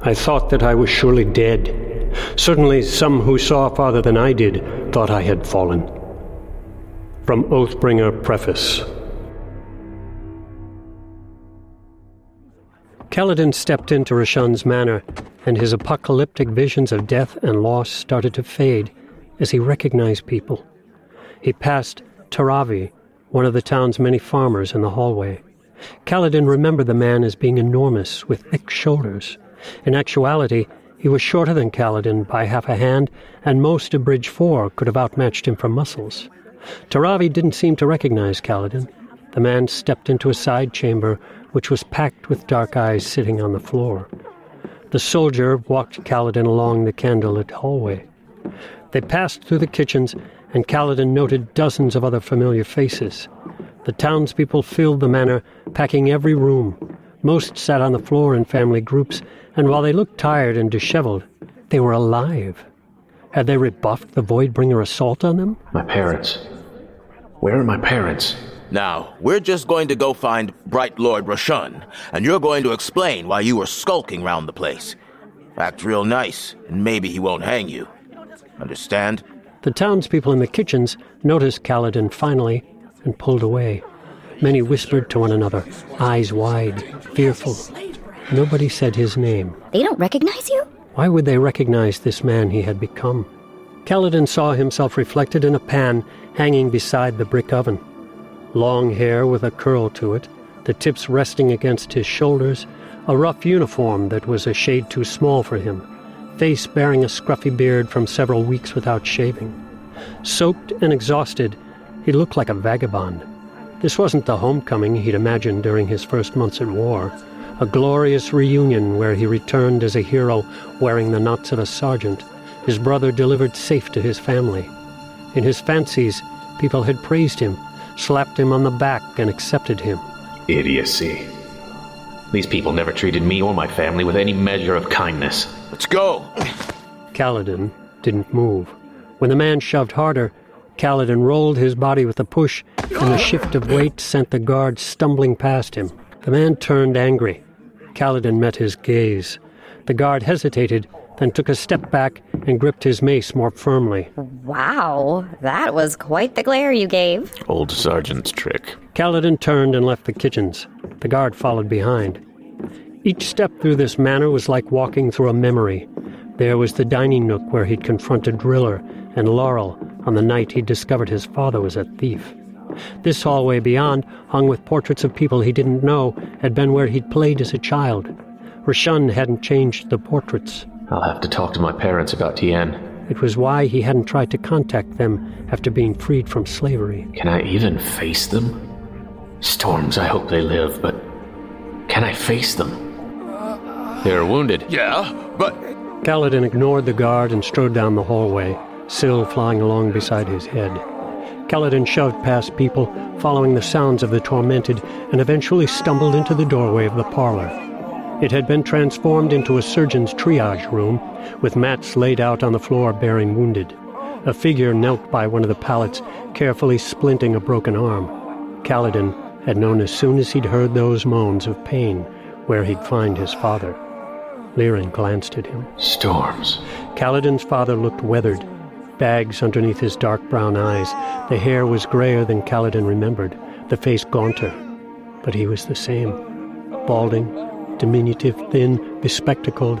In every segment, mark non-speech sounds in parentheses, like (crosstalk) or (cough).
I thought that I was surely dead. Certainly, some who saw farther than I did thought I had fallen. From Oathbringer Preface. Kaladin stepped into Roshone's manor, and his apocalyptic visions of death and loss started to fade as he recognized people. He passed Taravi, one of the town's many farmers, in the hallway. Kaladin remembered the man as being enormous, with thick shoulders. In actuality, he was shorter than Kaladin by half a hand, and most of Bridge 4 could have outmatched him for muscles. Taravi didn't seem to recognize Kaladin. The man stepped into a side chamber, which was packed with dark eyes sitting on the floor. The soldier walked Kaladin along the candlelit hallway. They passed through the kitchens, and Kaladin noted dozens of other familiar faces. The townspeople filled the manor, packing every room. Most sat on the floor in family groups, and while they looked tired and disheveled, they were alive. Had they rebuffed the Voidbringer assault on them? My parents. Where are my parents? Now, we're just going to go find Bright Lord Roshone, and you're going to explain why you were skulking round the place. Act real nice, and maybe he won't hang you. Understand? The townspeople in the kitchens noticed Kaladin finally and pulled away. Many whispered to one another, eyes wide, fearful. Nobody said his name. They don't recognize you? Why would they recognize this man he had become? Kaladin saw himself reflected in a pan hanging beside the brick oven. Long hair with a curl to it, the tips resting against his shoulders, a rough uniform that was a shade too small for him, face bearing a scruffy beard from several weeks without shaving. Soaked and exhausted, he looked like a vagabond. This wasn't the homecoming he'd imagined during his first months at war, a glorious reunion where he returned as a hero wearing the knots of a sergeant, his brother delivered safe to his family. In his fancies, people had praised him, slapped him on the back, and accepted him. Idiocy. These people never treated me or my family with any measure of kindness. Let's go! Kaladin didn't move. When the man shoved harder, Kaladin rolled his body with a push, and the shift of weight sent the guard stumbling past him. The man turned angry. Kaladin met his gaze. The guard hesitated, then took a step back and gripped his mace more firmly. Wow, that was quite the glare you gave. Old sergeant's trick. Kaladin turned and left the kitchens. The guard followed behind. Each step through this manor was like walking through a memory. There was the dining nook where he'd confronted Rillir and Laral on the night he'd discovered his father was a thief. This hallway beyond, hung with portraits of people he didn't know, had been where he'd played as a child. Roshone hadn't changed the portraits. I'll have to talk to my parents about Tien. It was why he hadn't tried to contact them after being freed from slavery. Can I even face them? Storms, I hope they live, but can I face them? Uh, They're wounded. Yeah, but. Kaladin ignored the guard and strode down the hallway, Syl flying along beside his head. Kaladin shoved past people, following the sounds of the tormented, and eventually stumbled into the doorway of the parlor. It had been transformed into a surgeon's triage room, with mats laid out on the floor bearing wounded. A figure knelt by one of the pallets, carefully splinting a broken arm. Kaladin had known as soon as he'd heard those moans of pain where he'd find his father. Lirin glanced at him. Storms. Kaladin's father looked weathered, bags underneath his dark brown eyes. The hair was grayer than Kaladin remembered, the face gaunter. But he was the same. Balding, diminutive, thin, bespectacled,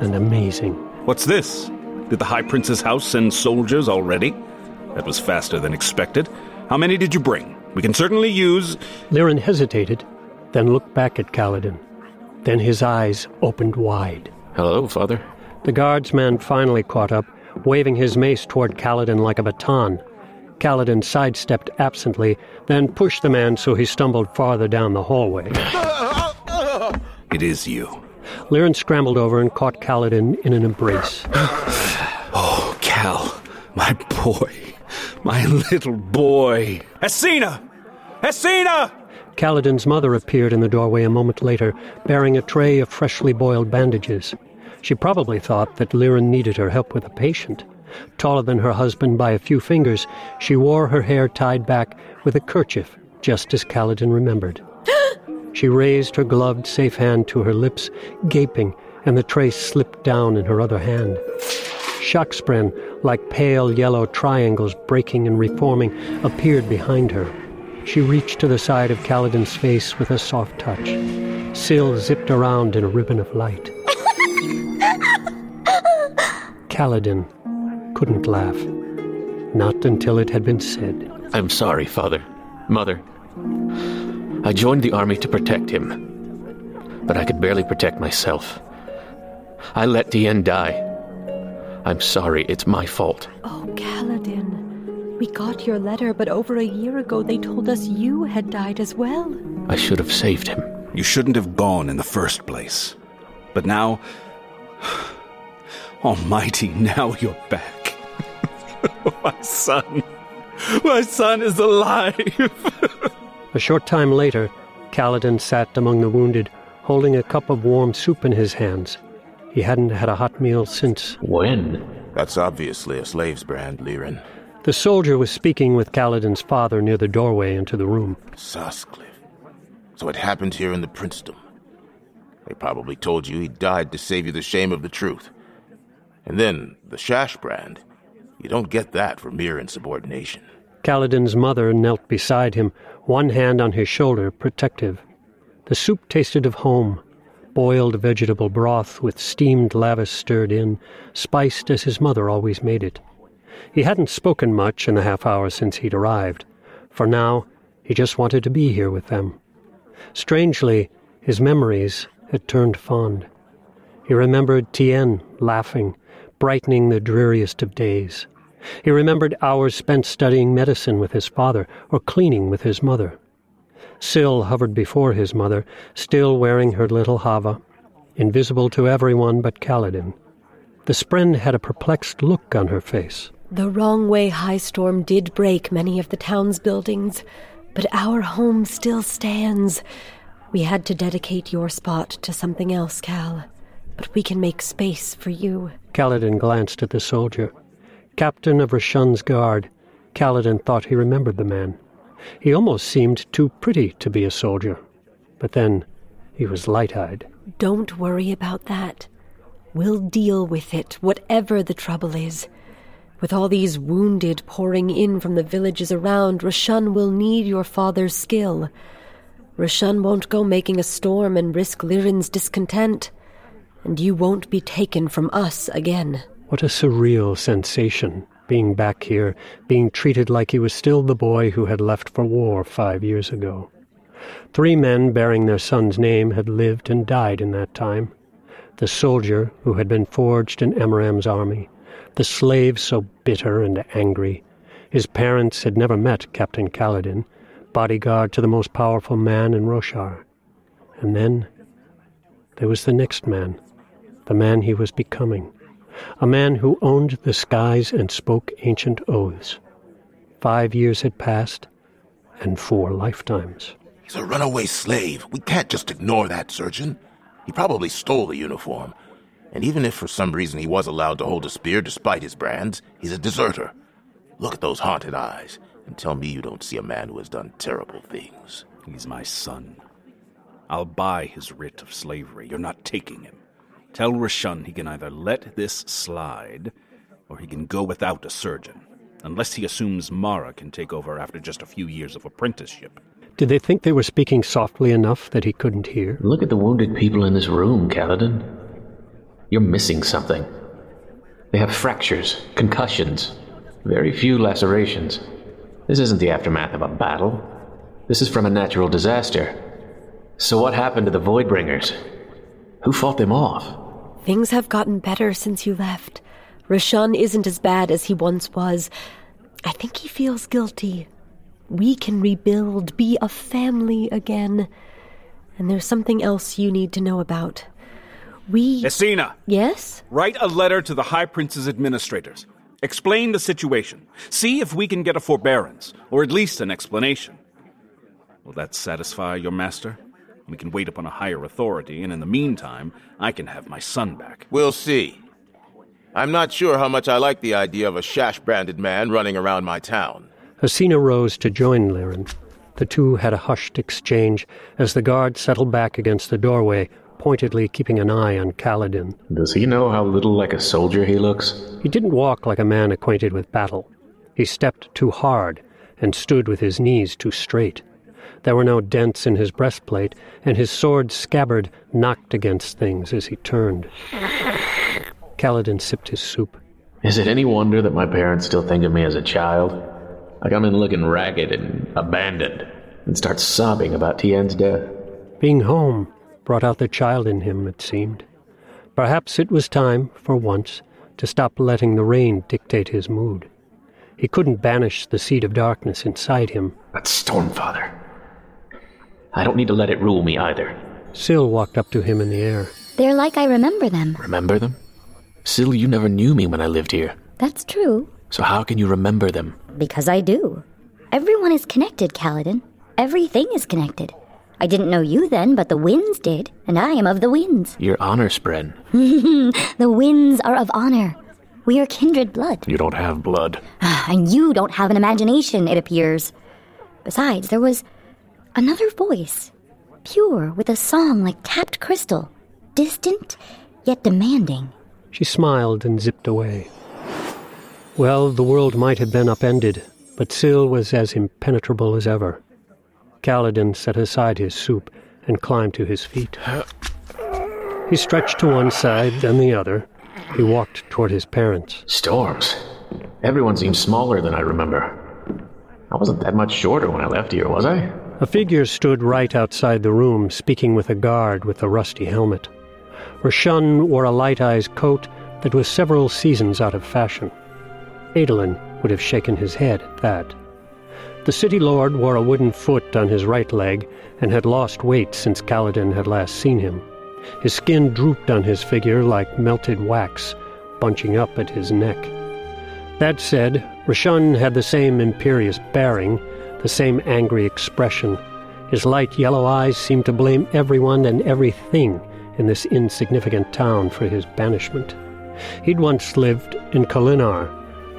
and amazing. What's this? Did the High Prince's house send soldiers already? That was faster than expected. How many did you bring? We can certainly use. Lirin hesitated, then looked back at Kaladin. Then his eyes opened wide. Hello, father. The guardsman finally caught up, waving his mace toward Kaladin like a baton. Kaladin sidestepped absently, then pushed the man so he stumbled farther down the hallway. (laughs) It is you. Lirin scrambled over and caught Kaladin in an embrace. (sighs) Oh, Cal, my boy. My little boy. Hesina! Hesina! Kaladin's mother appeared in the doorway a moment later, bearing a tray of freshly boiled bandages. She probably thought that Lirin needed her help with a patient. Taller than her husband by a few fingers, she wore her hair tied back with a kerchief, just as Kaladin remembered. (gasps) she raised her gloved, safe hand to her lips, gaping, and the tray slipped down in her other hand. shockspren, like pale yellow triangles breaking and reforming, appeared behind her. She reached to the side of Kaladin's face with a soft touch. Syl zipped around in a ribbon of light. Kaladin couldn't laugh. Not until it had been said. I'm sorry, Father. Mother. I joined the army to protect him. But I could barely protect myself. I let Tien die. I'm sorry, it's my fault. Oh, Kaladin. We got your letter, but over a year ago they told us you had died as well. I should have saved him. You shouldn't have gone in the first place. But now. Almighty, now you're back. (laughs) my son. My son is alive. (laughs) a short time later, Kaladin sat among the wounded, holding a cup of warm soup in his hands. He hadn't had a hot meal since. When? That's obviously a slave's brand, Lirin. The soldier was speaking with Kaladin's father near the doorway into the room. Soscliffe. So it happened here in the princedom. They probably told you he died to save you the shame of the truth. And then, the Shash brand. You don't get that for mere insubordination. Kaladin's mother knelt beside him, one hand on his shoulder, protective. The soup tasted of home, boiled vegetable broth with steamed lavis stirred in, spiced as his mother always made it. He hadn't spoken much in the half hour since he'd arrived. For now, he just wanted to be here with them. Strangely, his memories had turned fond. He remembered Tien laughing, brightening the dreariest of days. He remembered hours spent studying medicine with his father or cleaning with his mother. Syl hovered before his mother, still wearing her little havah, invisible to everyone but Kaladin. The spren had a perplexed look on her face. The wrong way high storm did break many of the town's buildings, but our home still stands. We had to dedicate your spot to something else, Kal, but we can make space for you. Kaladin glanced at the soldier. Captain of Roshone's guard, Kaladin thought he remembered the man. He almost seemed too pretty to be a soldier. But then he was light eyed. Don't worry about that. We'll deal with it, whatever the trouble is. With all these wounded pouring in from the villages around, Roshone will need your father's skill. Roshone won't go making a storm and risk Lirin's discontent. And you won't be taken from us again. What a surreal sensation being back here, being treated like he was still the boy who had left for war five years ago. Three men bearing their son's name had lived and died in that time. The soldier who had been forged in Amaram's army, the slave so bitter and angry. His parents had never met Captain Kaladin, bodyguard to the most powerful man in Roshar. And then there was the next man, the man he was becoming a man who owned the skies and spoke ancient oaths. Five years had passed, and four lifetimes. He's a runaway slave. We can't just ignore that, surgeon. He probably stole the uniform. And even if for some reason he was allowed to hold a spear despite his brands, he's a deserter. Look at those haunted eyes and tell me you don't see a man who has done terrible things. He's my son. I'll buy his writ of slavery. You're not taking him. Tell Roshone he can either let this slide, or he can go without a surgeon, unless he assumes Mara can take over after just a few years of apprenticeship. Did they think they were speaking softly enough that he couldn't hear? Look at the wounded people in this room, Kaladin. You're missing something. They have fractures, concussions, very few lacerations. This isn't the aftermath of a battle. This is from a natural disaster. So what happened to the Voidbringers? Who fought them off? Things have gotten better since you left. Roshone isn't as bad as he once was. I think he feels guilty. We can rebuild, be a family again. And there's something else you need to know about. We. Hesina! Yes? Write a letter to the High Prince's administrators. Explain the situation. See if we can get a forbearance, or at least an explanation. Will that satisfy your master? We can wait upon a higher authority, and in the meantime, I can have my son back. We'll see. I'm not sure how much I like the idea of a shash branded man running around my town. Hesina rose to join Lirin. The two had a hushed exchange as the guard settled back against the doorway, pointedly keeping an eye on Kaladin. Does he know how little like a soldier he looks? He didn't walk like a man acquainted with battle. He stepped too hard and stood with his knees too straight. There were no dents in his breastplate, and his sword scabbard knocked against things as he turned. Kaladin sipped his soup. Is it any wonder that my parents still think of me as a child? I come in looking ragged and abandoned, and start sobbing about Tien's death. Being home brought out the child in him, it seemed. Perhaps it was time, for once, to stop letting the rain dictate his mood. He couldn't banish the seed of darkness inside him. But Stormfather. I don't need to let it rule me either. Syl walked up to him in the air. They're like I remember them. Remember them? Syl, you never knew me when I lived here. That's true. So how can you remember them? Because I do. Everyone is connected, Kaladin. Everything is connected. I didn't know you then, but the winds did, and I am of the winds. Your honor spren. (laughs) the winds are of honor. We are kindred blood. You don't have blood. (sighs) and you don't have an imagination, it appears. Besides, there was another voice, pure, with a song like tapped crystal, distant, yet demanding. She smiled and zipped away. Well, the world might have been upended, but Syl was as impenetrable as ever. Kaladin set aside his soup and climbed to his feet. He stretched to one side, then the other. He walked toward his parents. Storms. Everyone seems smaller than I remember. I wasn't that much shorter when I left here, was I? A figure stood right outside the room, speaking with a guard with a rusty helmet. Roshone wore a light-eyes coat that was several seasons out of fashion. Adolin would have shaken his head at that. The city lord wore a wooden foot on his right leg and had lost weight since Kaladin had last seen him. His skin drooped on his figure like melted wax, bunching up at his neck. That said, Roshone had the same imperious bearing, the same angry expression. His light yellow eyes seemed to blame everyone and everything in this insignificant town for his banishment. He'd once lived in Kholinar,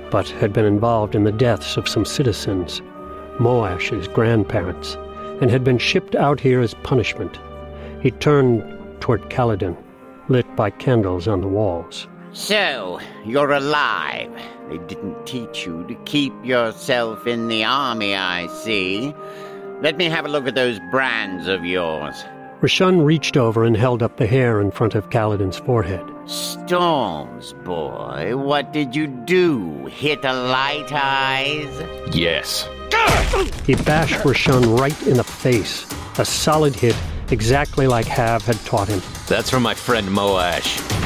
but had been involved in the deaths of some citizens, Moash's grandparents, and had been shipped out here as punishment. He turned toward Kaladin, lit by candles on the walls. So, you're alive. They didn't teach you to keep yourself in the army, I see. Let me have a look at those brands of yours. Roshone reached over and held up the hair in front of Kaladin's forehead. Storms, boy, what did you do? Hit a light eyes? Yes. He bashed Roshone right in the face. A solid hit, exactly like Hav had taught him. That's from my friend Moash.